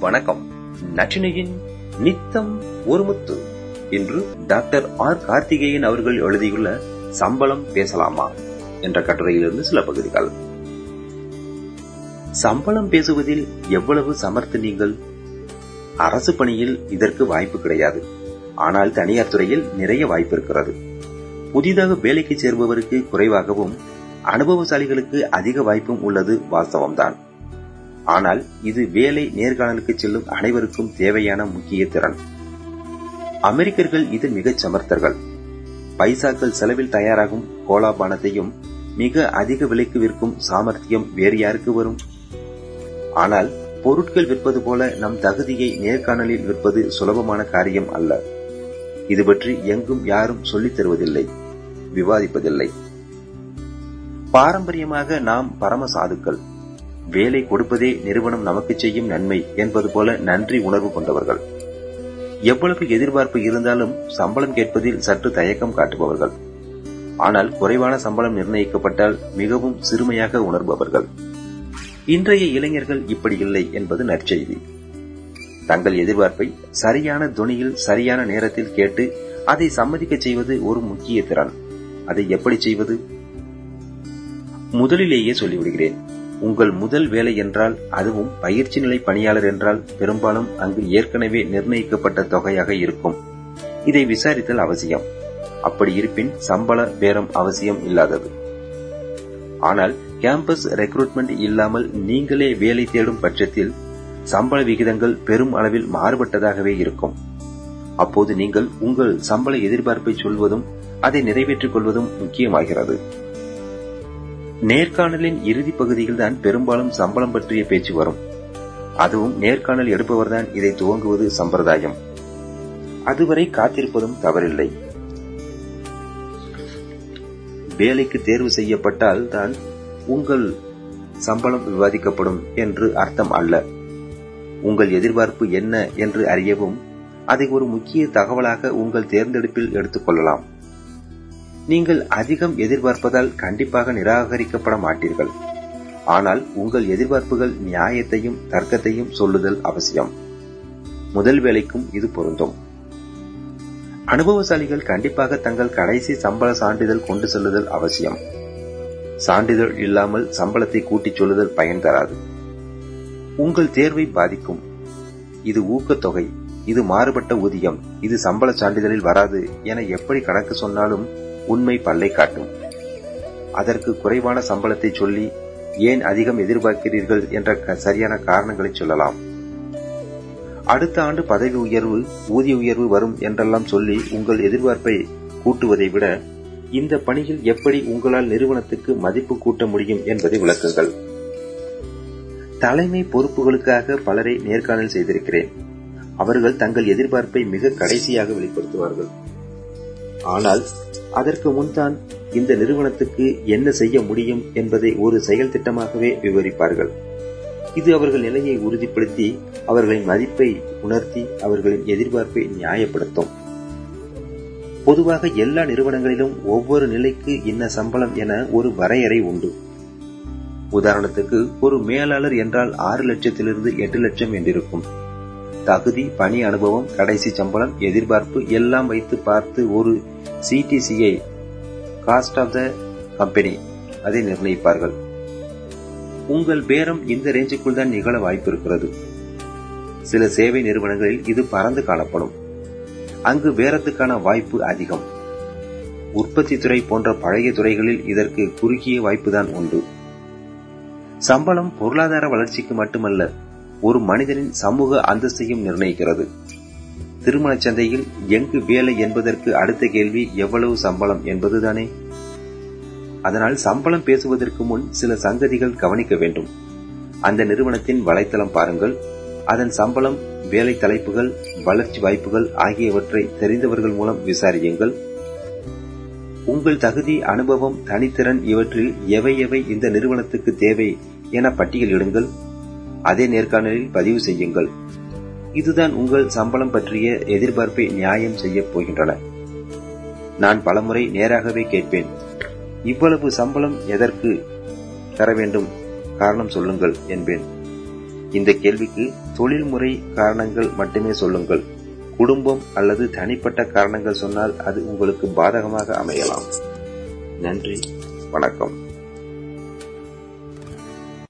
வணக்கம். நச்சினையின் நித்தம் ஒருமுத்து என்று இன்று டாக்டர் ஆர் கார்த்திகேயன் அவர்கள் எழுதியுள்ள சம்பளம் பேசலாமா என்ற கட்டுரையிலிருந்து சில பகுதிகள். சம்பளம் பேசுவதில் எவ்வளவு சமர்த்து நீங்கள்? அரசு பணியில் இதற்கு வாய்ப்பு கிடையாது. ஆனால் தனியார் துறையில் நிறைய வாய்ப்பு இருக்கிறது. புதிதாக வேலைக்கு சேர்பவருக்கு குறைவாகவும் அனுபவசாலிகளுக்கு அதிக வாய்ப்பும் உள்ளது வாஸ்தவம்தான். ஆனால் இது வேலை நேர்காணலுக்கு செல்லும் அனைவருக்கும் தேவையான முக்கிய திறன். அமெரிக்கர்கள் இது மிகச் சமர்த்தர்கள். பைசாக்கள் செலவில் தயாராகும் கோலாபானத்தையும் மிக அதிக விலைக்கு விற்கும் சாமர்த்தியம் வேறு யாருக்கு வரும்? ஆனால் பொருட்கள் விற்பது போல நம் தகுதியை நேர்காணலில் விற்பது சுலபமான காரியம் அல்ல. இது பற்றி எங்கும் யாரும் சொல்லித் தருவதில்லை விவாதிப்பதில்லை. பாரம்பரியமாக நாம் பரம சாதுக்கள். வேலை கொடுப்பதே நிறுவனம் நமக்கு செய்யும் நன்மை என்பது போல நன்றி உணர்வு கொண்டவர்கள். எவ்வளவு எதிர்பார்ப்பு இருந்தாலும் சம்பளம் கேட்பதில் சற்று தயக்கம் காட்டுபவர்கள். ஆனால் குறைவான சம்பளம் நிர்ணயிக்கப்பட்டால் மிகவும் சிறுமையாக உணர்பவர்கள். இன்றைய இளைஞர்கள் இப்படி இல்லை என்பது நற்செய்தி. தங்கள் எதிர்பார்ப்பை சரியான துணியில் சரியான நேரத்தில் கேட்டு அதை சம்மதிக்க செய்வது ஒரு முக்கிய திறன். அதை எப்படி செய்வது? முதலிலேயே சொல்லிவிடுகிறேன். உங்கள் முதல் வேலை என்றால் அதுவும் பயிற்சி நிலை பணியாளர் என்றால் பெரும்பாலும் அங்கு ஏற்கனவே நிர்ணயிக்கப்பட்ட தொகையாக இருக்கும். இதை விசாரித்தல் அவசியம். அப்படி இருப்பின் சம்பள பேரம் அவசியம் இல்லாதது. ஆனால் கேம்பஸ் ரெக்ரூட்மெண்ட் இல்லாமல் நீங்களே வேலை தேடும் பட்சத்தில் சம்பள விகிதங்கள் பெரும் அளவில் மாறுபட்டதாகவே இருக்கும். அப்போது நீங்கள் உங்கள் சம்பள எதிர்பார்ப்பை சொல்வதும் அதை நிறைவேற்றிக் கொள்வதும் முக்கியமாகிறது. நேர்காணலின் இறுதி பகுதியில் தான் பெரும்பாலும் சம்பளம் பற்றிய பேச்சு வரும். அதுவும் நேர்காணல் எடுப்பவர்தான் இதை துவங்குவது சம்பிரதாயம். அதுவரை காத்திருப்பதும் தவறில்லை. வேலைக்கு தேர்வு செய்யப்பட்டால் தான் உங்கள் சம்பளம் விவாதிக்கப்படும் என்று அர்த்தம் அல்ல. உங்கள் எதிர்பார்ப்பு என்ன என்று அறியவும் அதை ஒரு முக்கிய தகவலாக உங்கள் தேர்ந்தெடுப்பில் எடுத்துக்கொள்ளலாம். நீங்கள் அதிகம் எதிர்பார்ப்பதால் கண்டிப்பாக நிராகரிக்கப்பட மாட்டீர்கள். ஆனால் உங்கள் எதிர்பார்ப்புகள் நியாயத்தையும் தர்க்கத்தையும் சொல்லுதல் அவசியம். முதல் வேலைக்கும் இது பொருந்தும். அனுபவசாலிகள் கண்டிப்பாக தங்கள் கடைசி சம்பள சான்றிதழ் கொண்டு செல்லுதல் அவசியம். சான்றிதழ் இல்லாமல் சம்பளத்தை கூட்டிச் சொல்லுதல் பயன் தராது. உங்கள் தேர்வை பாதிக்கும். இது ஊக்கத்தொகை இது மாறுபட்ட ஊதியம் இது சம்பள சான்றிதழில் வராது என எப்படி கணக்கு சொன்னாலும் உண்மை பல்லை காட்டும். அதற்கு குறைவான சம்பளத்தை சொல்லி ஏன் அதிகம் எதிர்பார்க்கிறீர்கள் என்ற சரியான காரணங்களை சொல்லலாம். அடுத்த ஆண்டு பதவி உயர்வு ஊதிய உயர்வு வரும் என்றெல்லாம் சொல்லி உங்கள் எதிர்பார்ப்பை கூட்டுவதை விட இந்த பணியில் எப்படி உங்களால் நிறுவனத்துக்கு மதிப்பு கூட்ட முடியும் என்பதை விளக்குங்கள். தலைமை பொறுப்புகளுக்காக பலரை நேர்காணல் செய்திருக்கிறேன். அவர்கள் தங்கள் எதிர்பார்ப்பை மிக கடைசியாக வெளிப்படுத்துவார்கள். ஆனால் அதற்கு முன்தான் இந்த நிறுவனத்துக்கு என்ன செய்ய முடியும் என்பதை ஒரு செயல் திட்டமாகவே விவரிப்பார்கள். இது அவர்கள் நிலையை உறுதிப்படுத்தி அவர்களின் மதிப்பை உணர்த்தி அவர்களின் எதிர்பார்ப்பை நியாயப்படுத்தும். பொதுவாக எல்லா நிறுவனங்களிலும் ஒவ்வொரு நிலைக்கு இன்ன சம்பளம் என ஒரு வரையறை உண்டு. உதாரணத்துக்கு ஒரு மேலாளர் என்றால் ஆறு லட்சத்திலிருந்து எட்டு லட்சம் என்றிருக்கும். தகுதி பணி அனுபவம் கடைசி சம்பளம் எதிர்பார்ப்பு எல்லாம் வைத்து பார்த்து ஒரு சிடிசிஐ காஸ்ட் ஆஃப் த கம்பெனி அதை நிர்ணயிப்பார்கள். உங்கள் பேரம் இந்த ரேஞ்சுக்குள் தான் நிகழ வாய்ப்பு இருக்கிறது சில சேவை நிறுவனங்களில் இது பறந்து காணப்படும். அங்கு பேரத்துக்கான வாய்ப்பு அதிகம். உற்பத்தி துறை போன்ற பழைய துறைகளில் இதற்கு குறுகிய வாய்ப்புதான் உண்டு. சம்பளம் பொருளாதார வளர்ச்சிக்கு மட்டுமல்ல ஒரு மனிதனின் சமூக அந்தஸ்தையும் நிர்ணயிக்கிறது. திருமண சந்தையில் எங்கு வேலை என்பதற்கு அடுத்த கேள்வி எவ்வளவு சம்பளம் என்பதுதானே. அதனால் சம்பளம் பேசுவதற்கு முன் சில சங்கதிகள் கவனிக்க வேண்டும். அந்த நிறுவனத்தின் வலைத்தளம் பாருங்கள். அதன் சம்பளம் வேலை தலைப்புகள் வளர்ச்சி வாய்ப்புகள் ஆகியவற்றை தெரிந்தவர்கள் மூலம் விசாரியுங்கள். உங்கள் தகுதி அனுபவம் தனித்திறன் இவற்றில் எவை எவை இந்த நிறுவனத்துக்கு தேவை என பட்டியலிடுங்கள் அதே நேர்காணலில் பதிவு செய்யுங்கள். இதுதான் உங்கள் சம்பளம் பற்றிய எதிர்பார்ப்பை நியாயம் செய்ய போகின்றன. நான் பலமுறை நேராகவே கேட்பேன். இவ்வளவு சம்பளம் எதற்கு தர வேண்டும்? காரணம் சொல்லுங்கள் என்பேன். இந்த கேள்விக்கு தொழில்முறை காரணங்கள் மட்டுமே சொல்லுங்கள். குடும்பம் அல்லது தனிப்பட்ட காரணங்கள் சொன்னால் அது உங்களுக்கு பாதகமாக அமையலாம். நன்றி வணக்கம்.